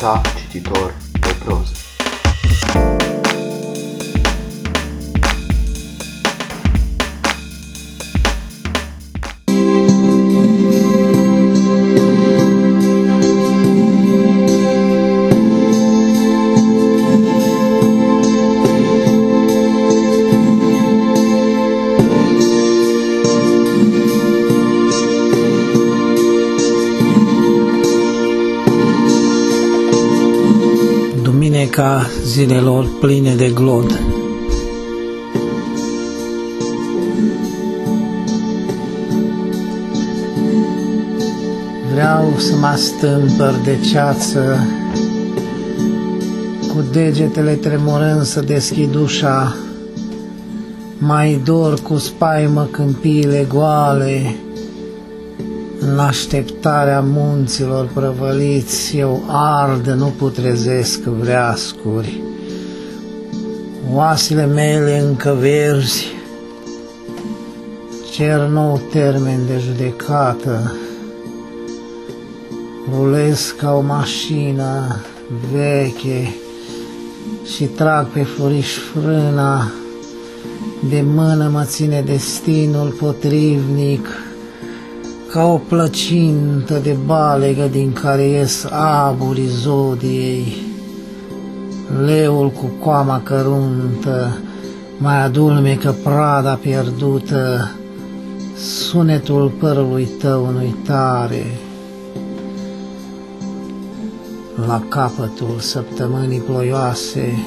frecvența cititor de proză. Duminica zilelor pline de glod. Vreau să mă stâmpăr de ceață, cu degetele tremurând să deschid ușa, mai dor cu spaimă câmpiile goale, în așteptarea munților prăvăliți, eu ard, nu putrezesc vreascuri. Oasele mele încă verzi, cer nou termen de judecată. Rulez ca o mașină veche și trag pe furiș frâna, de mână mă ține destinul potrivnic, ca o plăcintă de balegă din care ies aburii zodiei. Leul cu coama căruntă mai adulmecă prada pierdută, sunetul părului tău în uitare. La capătul săptămânii ploioase,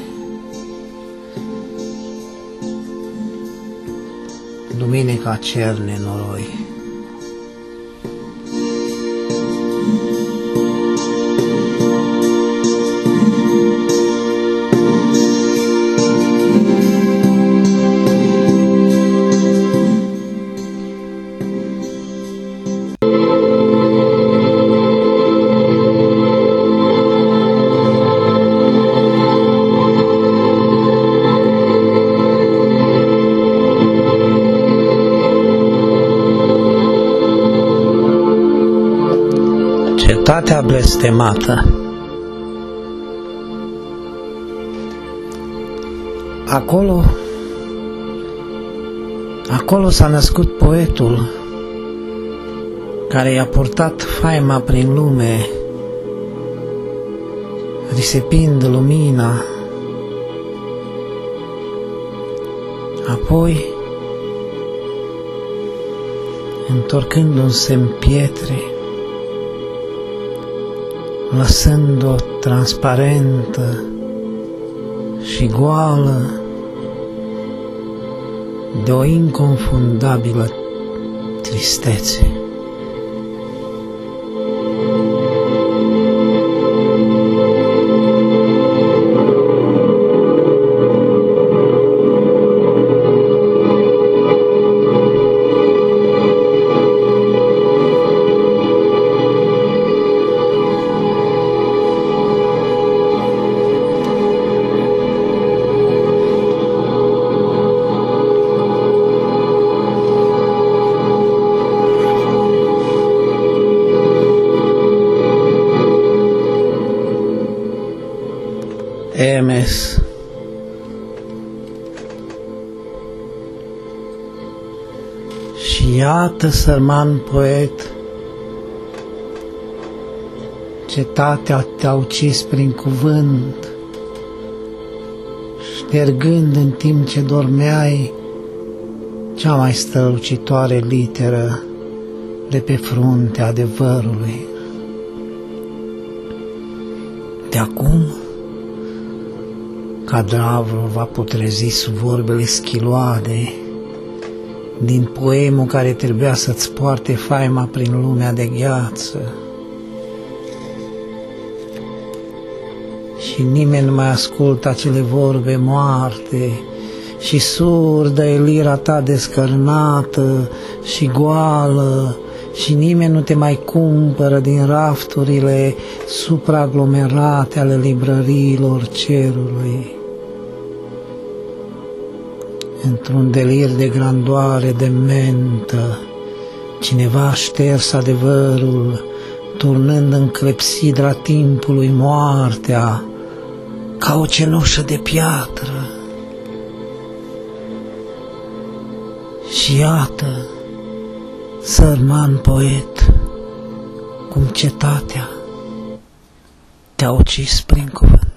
Duminica cerne noroi. Cetatea blestemată Acolo, acolo s-a născut poetul care i-a purtat faima prin lume, risepind lumina. Apoi, întorcându-se în pietre, lăsând-o transparentă și goală de o inconfundabilă tristețe. Emes. Și iată, sărman poet, cetatea te-a ucis prin cuvânt, ștergând în timp ce dormeai cea mai strălucitoare literă de pe fruntea adevărului. De acum, cadavrul va putrezi sub vorbele schiloade din poemul care trebuia să-ți poarte faima prin lumea de gheață. Și nimeni nu mai ascultă acele vorbe moarte și surdă e lira ta descărnată și goală și nimeni nu te mai cumpără din rafturile supraaglomerate ale librăriilor cerului. Într-un delir de grandoare de mentă, cineva a șters adevărul, turnând în clepsidra timpului moartea, ca o cenușă de piatră. Și iată, sărman poet, cum cetatea te-a ucis prin cuvânt.